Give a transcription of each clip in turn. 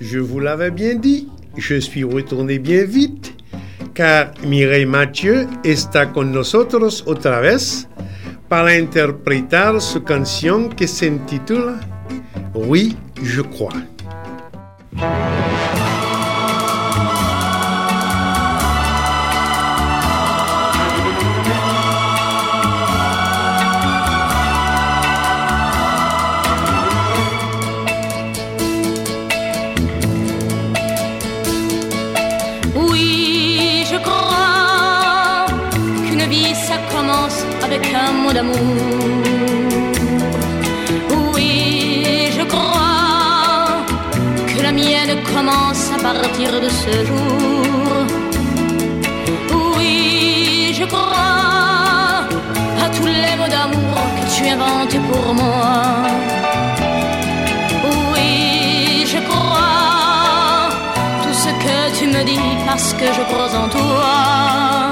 Je vous l'avais bien dit, je suis retourné bien vite, car Mireille Mathieu está con nosotros otra vez para interpretar su canción que se intitula Oui, je crois. Partir de ce jour. Oui, je crois à tous les mots d'amour que tu inventes pour moi. Oui, je crois tout ce que tu me dis parce que je crois en toi.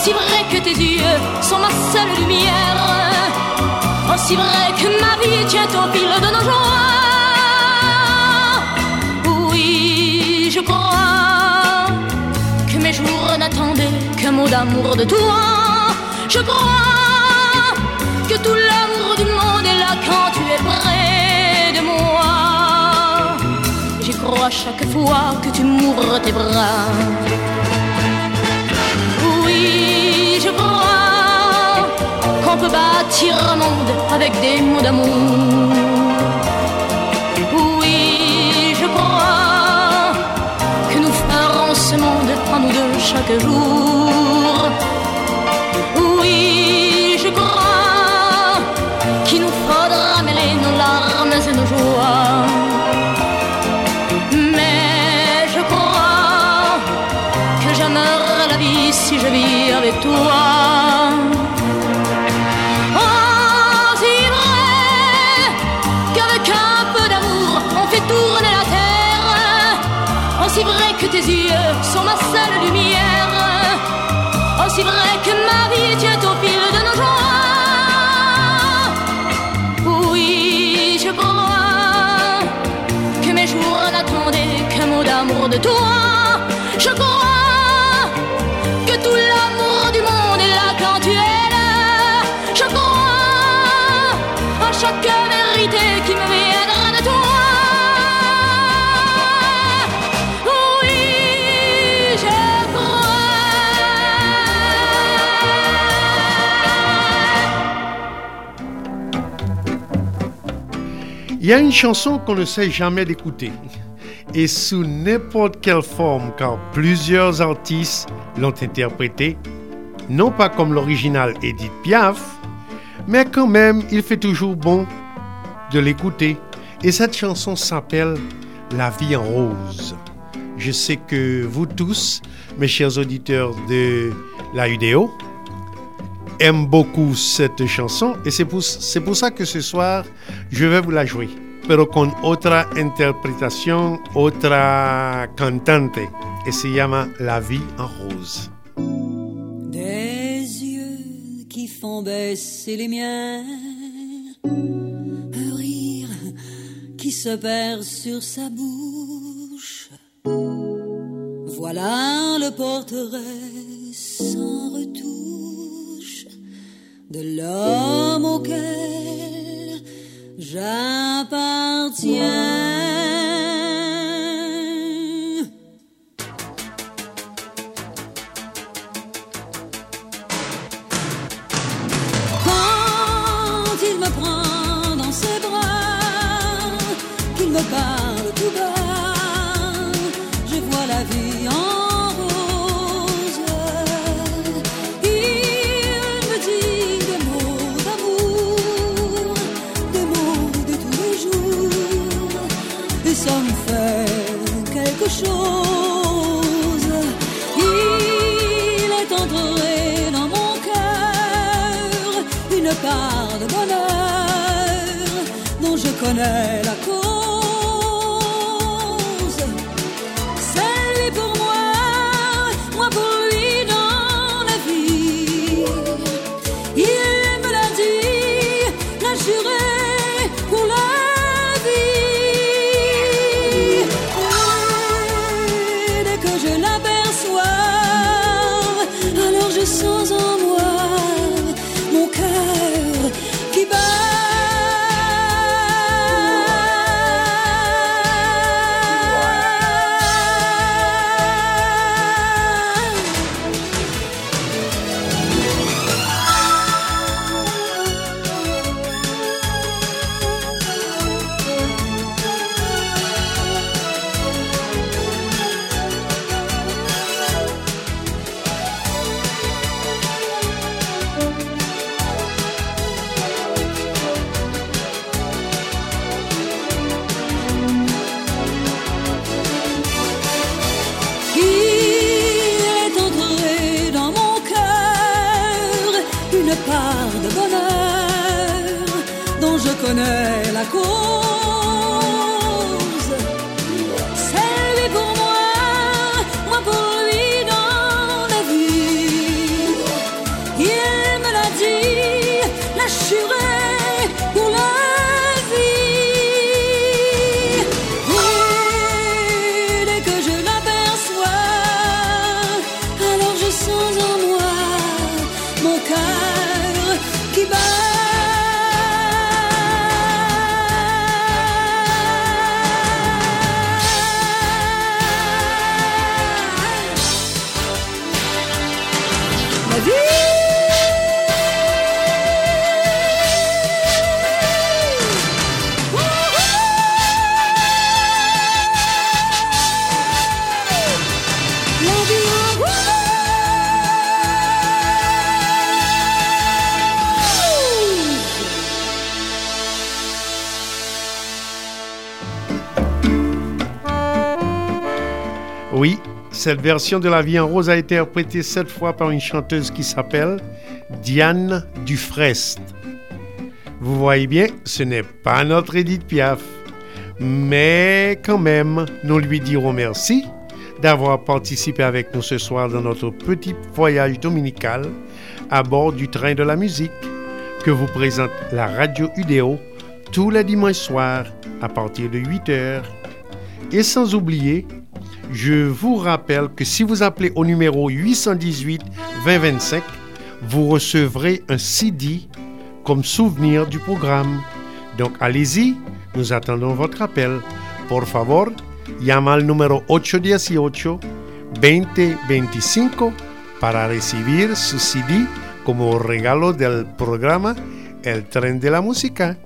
Aussi vrai que tes yeux sont ma seule lumière. Aussi vrai que ma vie tient au fil de nos joies. Oui, je crois que mes jours n'attendaient qu'un mot d'amour de toi. Je crois que tout l'amour du monde est là quand tu es près de moi. J'y crois chaque fois que tu m'ouvres tes bras. Bâtir un monde avec des mots d'amour. Oui, je crois que nous ferons ce monde en nous deux chaque jour. Oui, je crois qu'il nous faudra mêler nos larmes et nos joies. Mais je crois que j'aimerais la vie si je vis avec toi. Tes yeux sont ma seule lumière. Aussi vrai que ma vie tient au fil de nos joies. Oui, je crois que mes jours n'attendaient qu'un mot d'amour de toi. Y a une chanson qu'on ne sait jamais d'écouter. Et sous n'importe quelle forme, car plusieurs artistes l'ont interprétée, non pas comme l'original Edith Piaf, mais quand même, il fait toujours bon de l'écouter. Et cette chanson s'appelle La vie en rose. Je sais que vous tous, mes chers auditeurs de la UDO, aiment beaucoup cette chanson et c'est pour, c'est pour ça que ce soir, je vais vous la jouer, pero con otra interpretación, otra cantante, et se llama La vie en rose. Des yeux qui font baisser les miens, un rire qui se perd sur sa bouche. Voilà le portrait de l'homme auquel j'appartiens. Il est entré dans mon cœur une part de bonheur dont je connais la cause. Cette version de La vie en rose a été interprétée cette fois par une chanteuse qui s'appelle Diane Dufresne. Vous voyez bien, ce n'est pas notre Edith Piaf. Mais quand même, nous lui dirons merci d'avoir participé avec nous ce soir dans notre petit voyage dominical à bord du train de la musique que vous présente la radio UDO tous les dimanches soirs à partir de 8 heures. Et sans oublier, je vous rappelle que si vous appelez au numéro 818 2025, vous recevrez un CD comme souvenir du programme. Donc allez-y, nous attendons votre appel. Por favor, llama al número 818-2025 para recibir su CD como regalo del programa El Tren de la Música.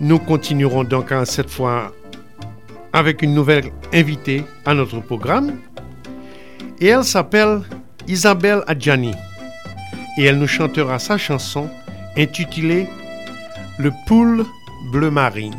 Nous continuerons donc cette fois avec une nouvelle invitée à notre programme. Et elle s'appelle Isabelle Adjani. Et elle nous chantera sa chanson intitulée Le poule bleu marine.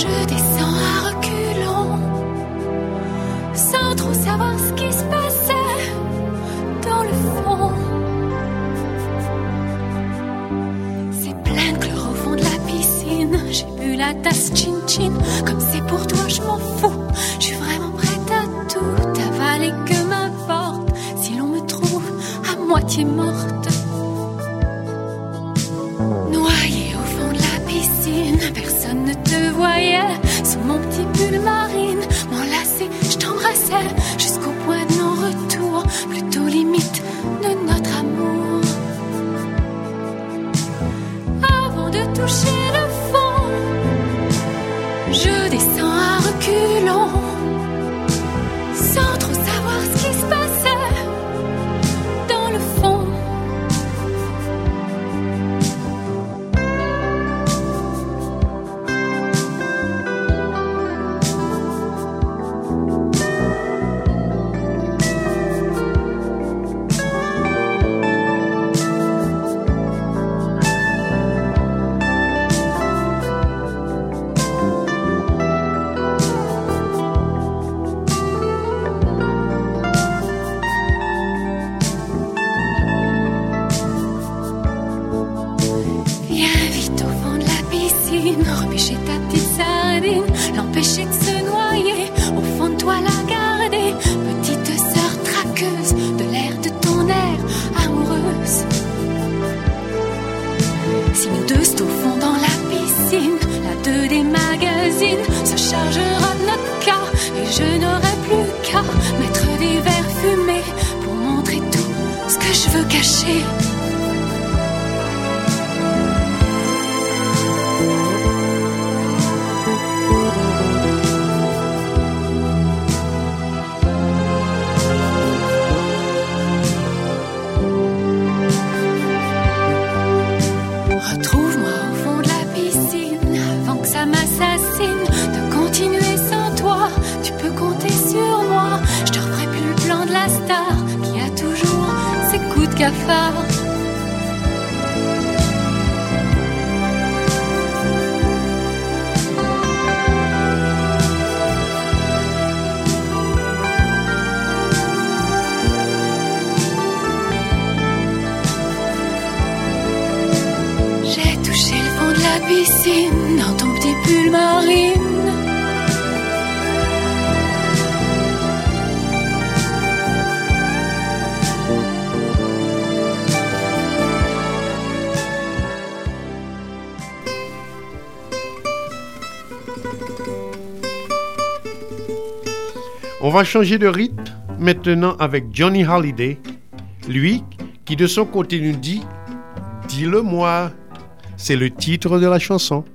Je descends à reculons, sans trop savoir ce qui se passait dans le fond. C'est plein de chlore au fond de la piscine. J'ai bu la tasse chin-chin, comme c'est pour toi, cacher. On va changer de rythme maintenant avec Johnny Hallyday, lui qui de son côté nous dit Dis-le-moi, c'est le titre de la chanson.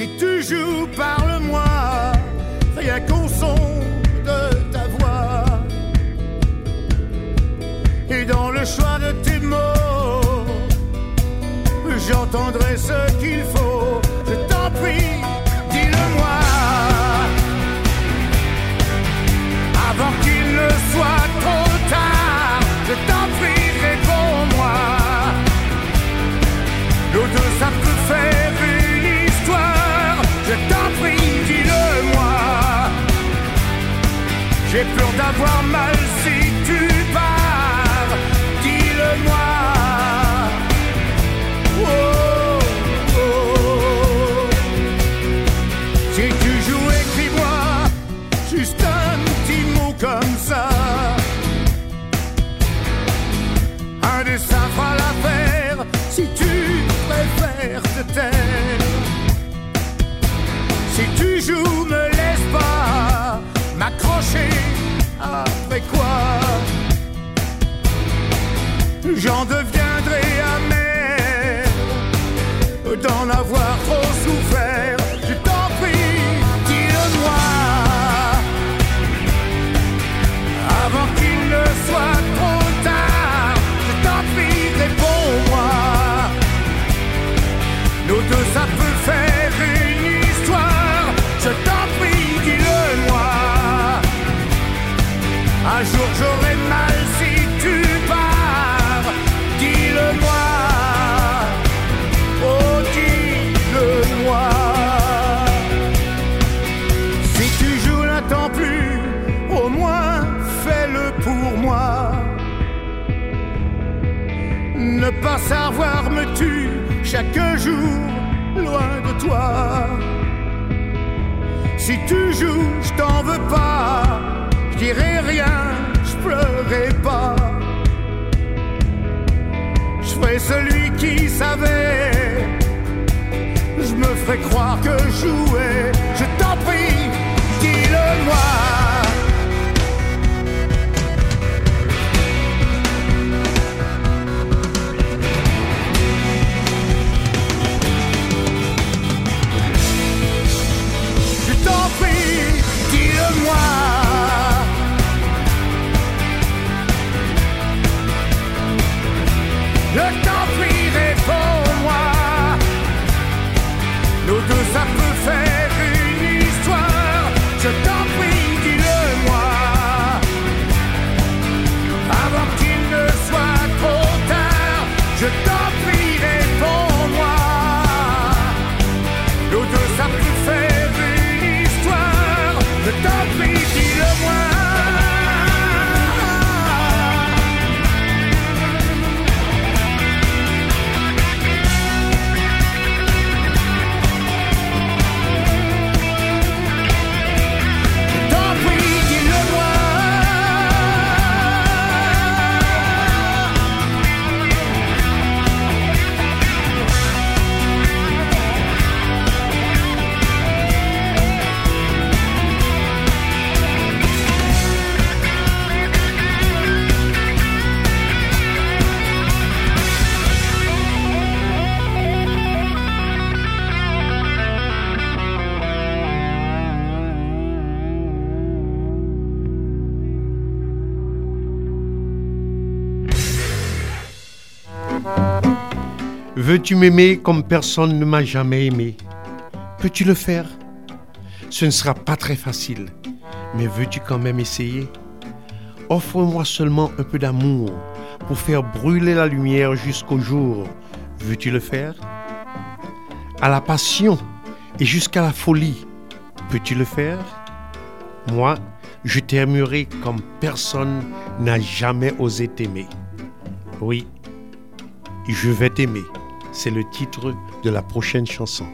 Si tu joues, parle-moi, rien qu'au son de ta voix. Et dans le choix de tes mots, j'entendrai ce qu'il faut. d'avoir mal j'en deviens. pour moi. Ne pas savoir me tue chaque jour loin de toi. Si tu joues, je t'en veux pas, je dirai rien, je pleurerai pas. Je ferai celui qui savait, je me ferai croire que jouer, je t'en prie, dis-le moi. Veux-tu m'aimer comme personne ne m'a jamais aimé? Peux-tu le faire? Ce ne sera pas très facile, mais veux-tu quand même essayer? Offre-moi seulement un peu d'amour pour faire brûler la lumière jusqu'au jour. Veux-tu le faire? À la passion et jusqu'à la folie. Peux-tu le faire? Moi, je t'aimerai comme personne n'a jamais osé t'aimer. Oui, je vais t'aimer. C'est le titre de la prochaine chanson.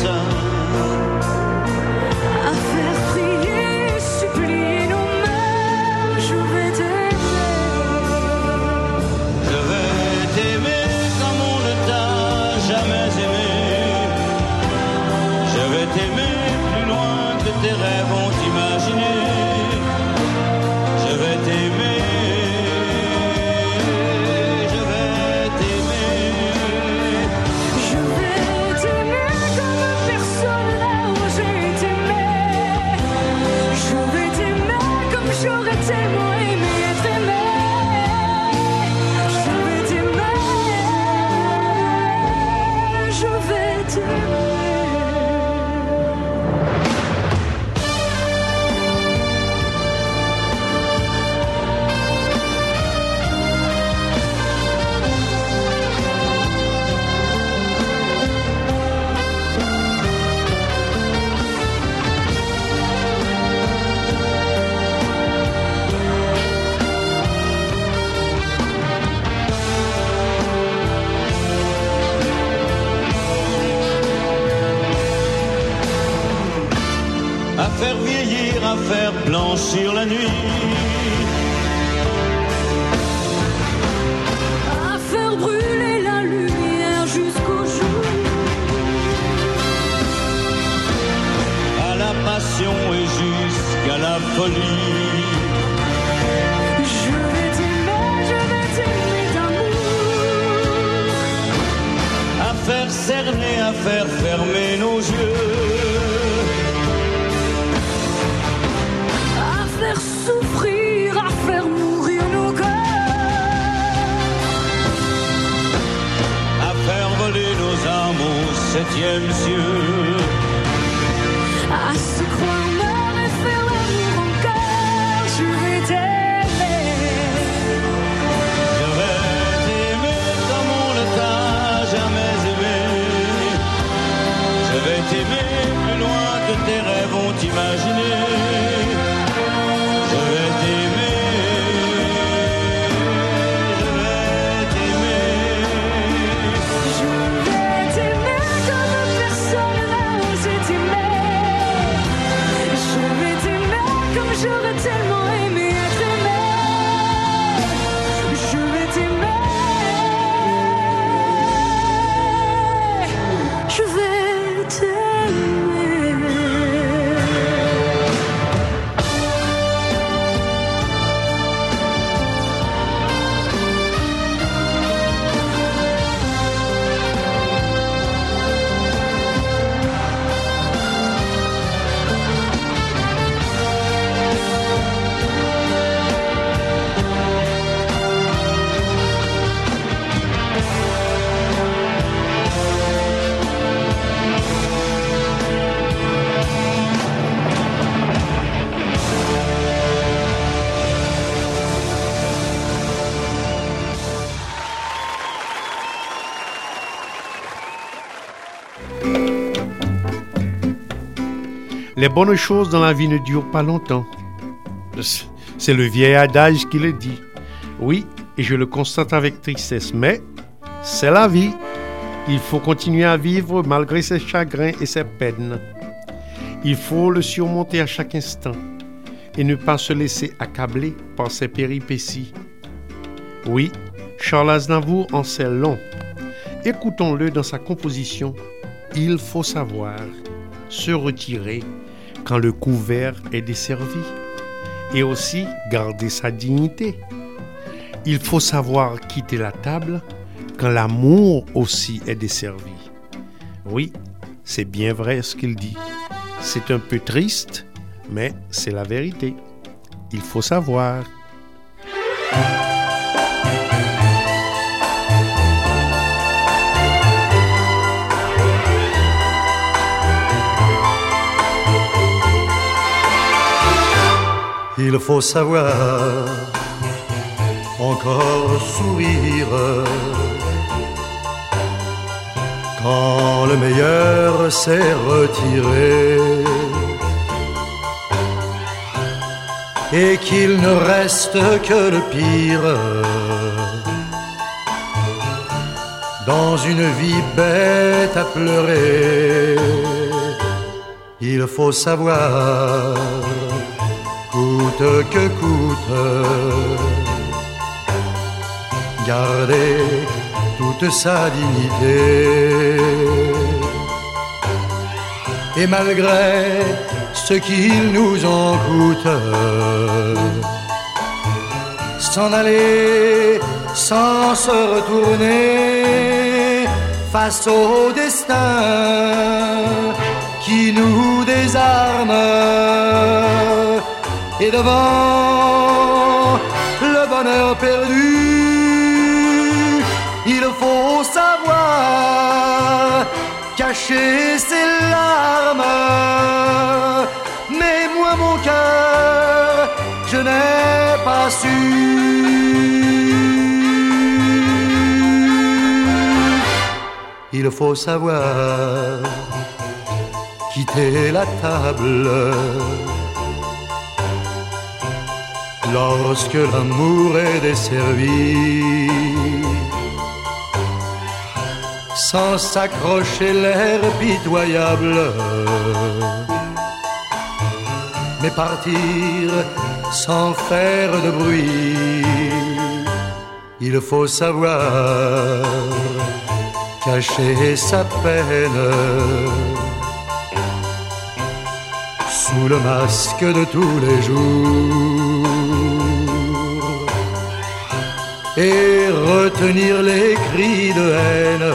Sur you. Les bonnes choses dans la vie ne durent pas longtemps. C'est le vieil adage qui le dit. Oui, et je le constate avec tristesse, mais c'est la vie. Il faut continuer à vivre malgré ses chagrins et ses peines. Il faut le surmonter à chaque instant et ne pas se laisser accabler par ses péripéties. Oui, Charles Aznavour en sait long. Écoutons-le dans sa composition Il faut savoir se retirer le couvert est desservi et aussi garder sa dignité. Il faut savoir quitter la table quand l'amour aussi est desservi. Oui, c'est bien vrai ce qu'il dit. C'est un peu triste, mais c'est la vérité. Il faut savoir. Il faut savoir encore sourire quand le meilleur s'est retiré et qu'il ne reste que le pire dans une vie bête à pleurer. Il faut savoir que coûte. Garder toute sa dignité. Et malgré ce qu'il nous en coûte, s'en aller sans se retourner face au destin qui nous désarme et devant le bonheur perdu, il faut savoir cacher ses larmes. Mais moi, mon cœur, je n'ai pas su. Il faut savoir quitter la table lorsque l'amour est desservi. Sans s'accrocher l'air pitoyable, mais partir sans faire de bruit. Il faut savoir cacher sa peine sous le masque de tous les jours et retenir les cris de haine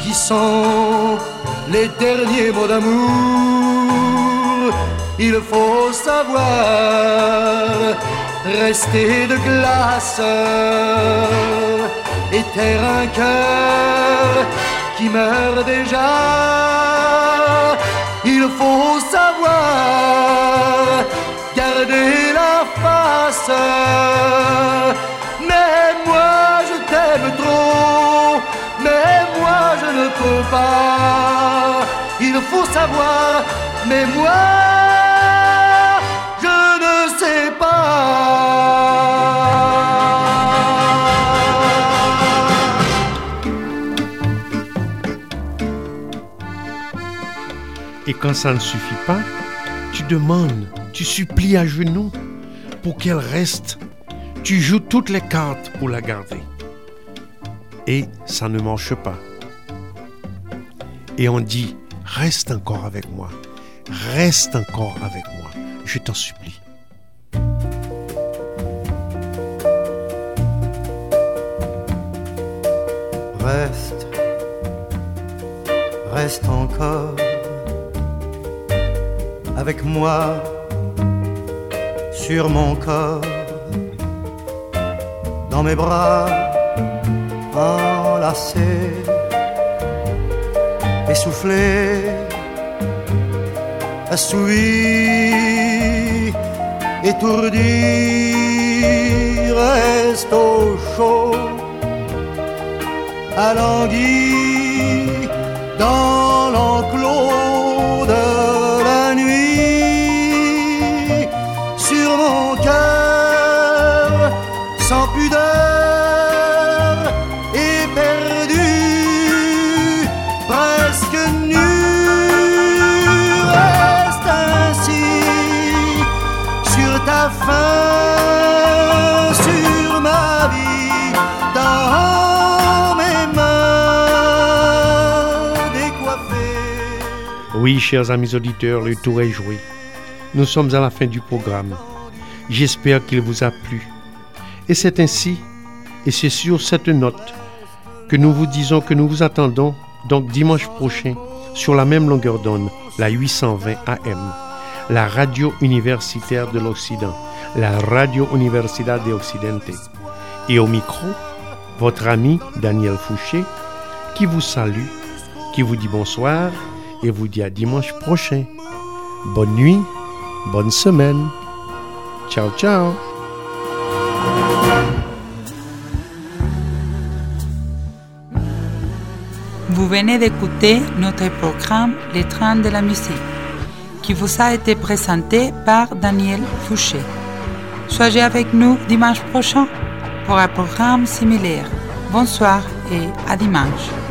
qui sont les derniers mots d'amour. Il faut savoir rester de glace et taire un cœur qui meurt déjà. Il faut savoir garder la face. Mais moi je t'aime trop, mais moi je ne peux pas. Il faut savoir, mais moi je ne sais pas. Et quand ça ne suffit pas, tu demandes, tu supplies à genoux pour qu'elle reste. Tu joues toutes les cartes pour la garder. Et ça ne marche pas. Et on dit, reste encore avec moi. Reste encore avec moi. Je t'en supplie. Reste, reste encore avec moi sur mon corps, dans mes bras enlacés, essoufflé, assouvi, étourdi, reste au chaud, alangui dans Chers amis auditeurs, le tour est joué. Nous sommes à la fin du programme. J'espère qu'il vous a plu. Et c'est ainsi, et c'est sur cette note, que nous vous disons que nous vous attendons donc dimanche prochain sur la même longueur d'onde, la 820 AM, la radio universitaire de l'Occident, la radio Universidad de Occidente. Et au micro, votre ami Daniel Fouché, qui vous salue, qui vous dit bonsoir et vous dit à dimanche prochain. Bonne nuit, bonne semaine. Ciao, ciao. Vous venez d'écouter notre programme Les trains de la musique, qui vous a été présenté par Daniel Fouché. Soyez avec nous dimanche prochain pour un programme similaire. Bonsoir et à dimanche.